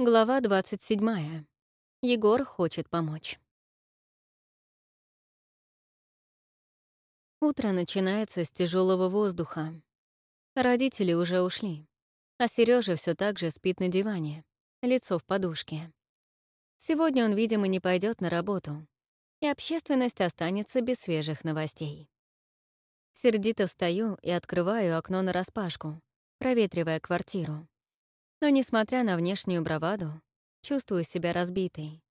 Глава 27. Егор хочет помочь. Утро начинается с тяжелого воздуха. Родители уже ушли, а Сережа все так же спит на диване, лицо в подушке. Сегодня он, видимо, не пойдет на работу, и общественность останется без свежих новостей. Сердито встаю и открываю окно нараспашку, проветривая квартиру. Но, несмотря на внешнюю браваду, чувствую себя разбитой.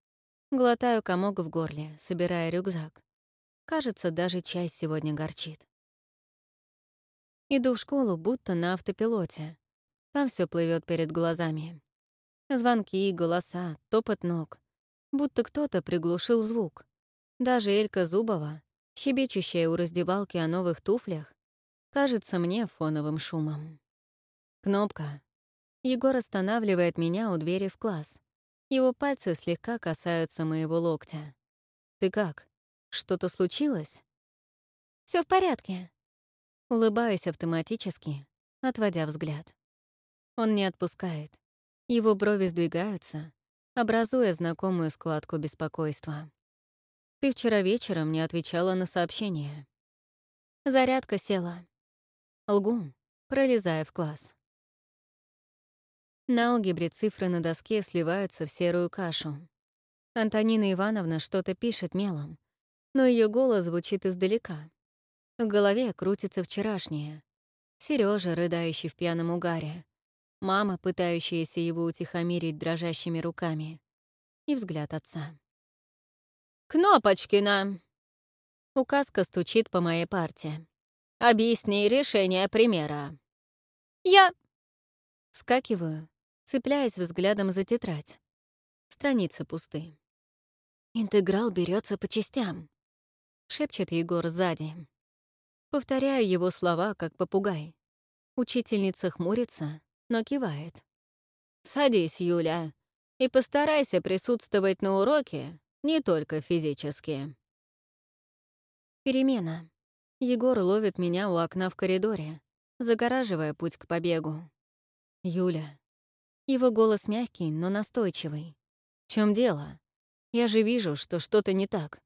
Глотаю комок в горле, собирая рюкзак. Кажется, даже чай сегодня горчит. Иду в школу, будто на автопилоте. Там все плывет перед глазами. Звонки, голоса, топот ног. Будто кто-то приглушил звук. Даже Элька Зубова, щебечущая у раздевалки о новых туфлях, кажется мне фоновым шумом. Кнопка, Егор останавливает меня у двери в класс. Его пальцы слегка касаются моего локтя. «Ты как? Что-то случилось?» Все в порядке». Улыбаюсь автоматически, отводя взгляд. Он не отпускает. Его брови сдвигаются, образуя знакомую складку беспокойства. «Ты вчера вечером не отвечала на сообщение». Зарядка села. Лгу, пролезая в класс. На алгебре цифры на доске сливаются в серую кашу. Антонина Ивановна что-то пишет мелом, но ее голос звучит издалека. В голове крутится вчерашнее. Сережа, рыдающий в пьяном угаре. Мама, пытающаяся его утихомирить дрожащими руками. И взгляд отца. «Кнопочкина!» Указка стучит по моей парте. «Объясни решение примера». «Я...» Скакиваю, цепляясь взглядом за тетрадь. Страницы пусты. «Интеграл берется по частям», — шепчет Егор сзади. Повторяю его слова, как попугай. Учительница хмурится, но кивает. «Садись, Юля, и постарайся присутствовать на уроке не только физически». Перемена. Егор ловит меня у окна в коридоре, загораживая путь к побегу. «Юля, его голос мягкий, но настойчивый. В чем дело? Я же вижу, что что-то не так.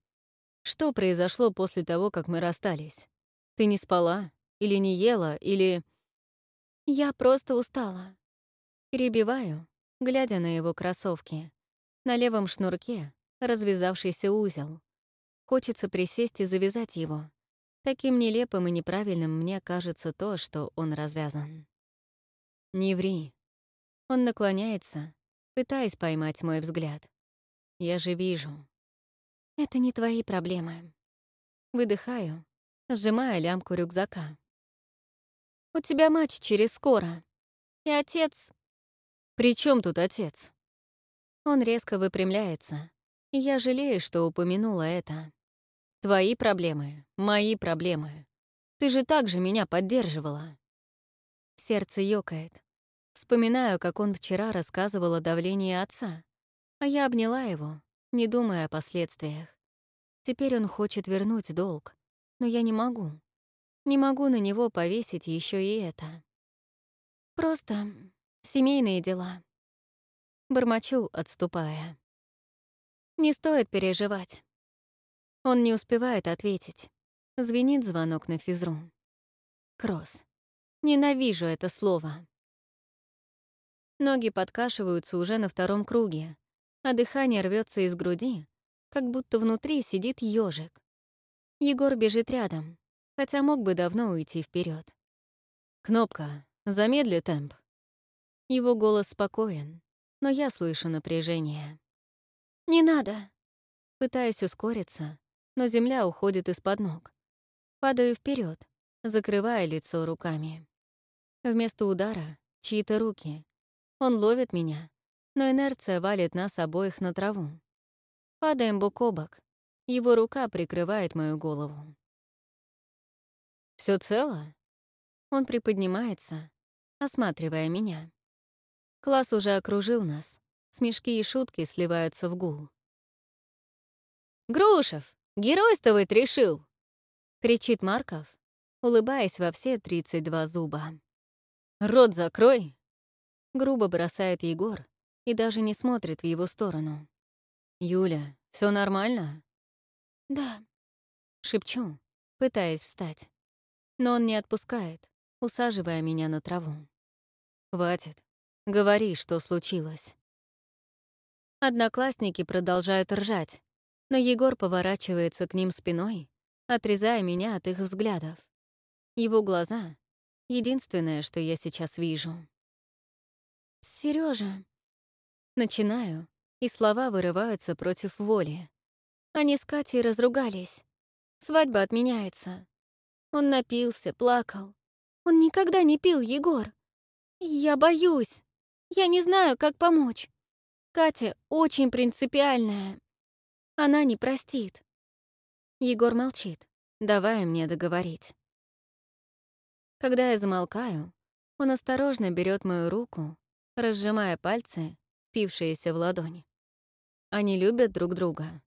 Что произошло после того, как мы расстались? Ты не спала? Или не ела? Или... Я просто устала. Перебиваю, глядя на его кроссовки. На левом шнурке развязавшийся узел. Хочется присесть и завязать его. Таким нелепым и неправильным мне кажется то, что он развязан. «Не ври», он наклоняется, пытаясь поймать мой взгляд. Я же вижу. Это не твои проблемы. Выдыхаю, сжимая лямку рюкзака. У тебя матч через скоро. И отец... При чем тут отец? Он резко выпрямляется, и я жалею, что упомянула это. Твои проблемы, мои проблемы. Ты же так же меня поддерживала. Сердце ёкает. Вспоминаю, как он вчера рассказывал о давлении отца, а я обняла его, не думая о последствиях. Теперь он хочет вернуть долг, но я не могу. Не могу на него повесить еще и это. Просто семейные дела. Бормочу, отступая. Не стоит переживать. Он не успевает ответить. Звенит звонок на физру. Кросс. Ненавижу это слово. Ноги подкашиваются уже на втором круге, а дыхание рвется из груди, как будто внутри сидит ежик. Егор бежит рядом, хотя мог бы давно уйти вперед. «Кнопка, замедли темп». Его голос спокоен, но я слышу напряжение. «Не надо!» Пытаюсь ускориться, но земля уходит из-под ног. Падаю вперед, закрывая лицо руками. Вместо удара — чьи-то руки, он ловит меня, но инерция валит нас обоих на траву. Падаем бок о бок. Его рука прикрывает мою голову. Все цело?» Он приподнимается, осматривая меня. Класс уже окружил нас. Смешки и шутки сливаются в гул. «Грушев, геройствовать решил!» — кричит Марков, улыбаясь во все 32 зуба. «Рот закрой!» Грубо бросает Егор, и даже не смотрит в его сторону. «Юля, все нормально?» «Да», — шепчу, пытаясь встать. Но он не отпускает, усаживая меня на траву. «Хватит. Говори, что случилось». Одноклассники продолжают ржать, но Егор поворачивается к ним спиной, отрезая меня от их взглядов. Его глаза — единственное, что я сейчас вижу. Сережа, Начинаю, и слова вырываются против воли. Они с Катей разругались. Свадьба отменяется. Он напился, плакал. Он никогда не пил, Егор. Я боюсь. Я не знаю, как помочь. Катя очень принципиальная. Она не простит. Егор молчит, давая мне договорить. Когда я замолкаю, он осторожно берет мою руку, разжимая пальцы, пившиеся в ладонь. Они любят друг друга.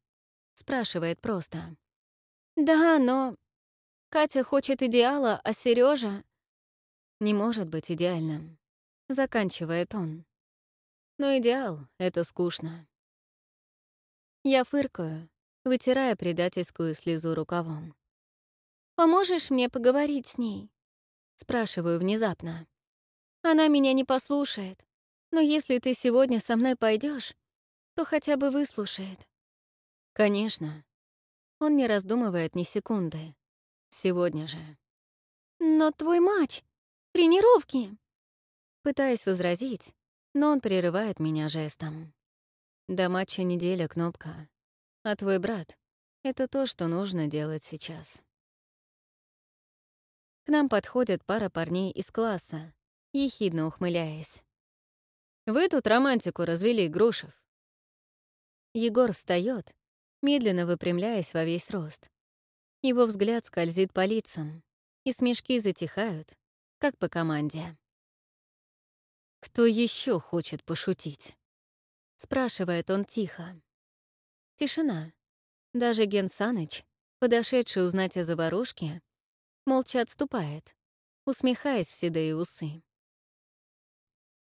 Спрашивает просто. Да, но Катя хочет идеала, а Сережа Не может быть идеальным. Заканчивает он. Но идеал — это скучно. Я фыркаю, вытирая предательскую слезу рукавом. «Поможешь мне поговорить с ней?» Спрашиваю внезапно. «Она меня не послушает, но если ты сегодня со мной пойдешь, то хотя бы выслушает». «Конечно». Он не раздумывает ни секунды. Сегодня же. «Но твой матч! Тренировки!» Пытаясь возразить, но он прерывает меня жестом. До матча неделя, кнопка. А твой брат — это то, что нужно делать сейчас. К нам подходит пара парней из класса, ехидно ухмыляясь. «Вы тут романтику развели, Грушев». Егор встает, медленно выпрямляясь во весь рост. Его взгляд скользит по лицам, и смешки затихают, как по команде. «Кто еще хочет пошутить?» — спрашивает он тихо. Тишина. Даже Ген Саныч, подошедший узнать о заварушке, молча отступает, усмехаясь в седые усы.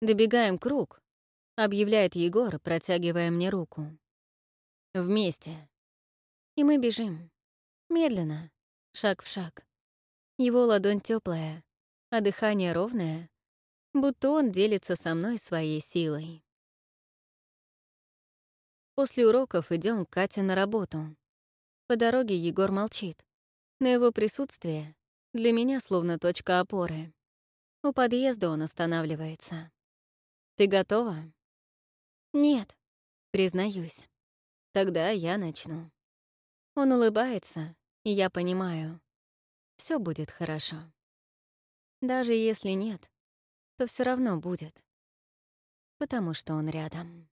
«Добегаем круг», — объявляет Егор, протягивая мне руку. «Вместе». И мы бежим. Медленно, шаг в шаг. Его ладонь теплая, а дыхание ровное, будто он делится со мной своей силой. После уроков идем к Кате на работу. По дороге Егор молчит, но его присутствие для меня словно точка опоры. У подъезда он останавливается. «Ты готова?» «Нет», признаюсь. Тогда я начну. Он улыбается, и я понимаю. Все будет хорошо. Даже если нет, то все равно будет. Потому что он рядом.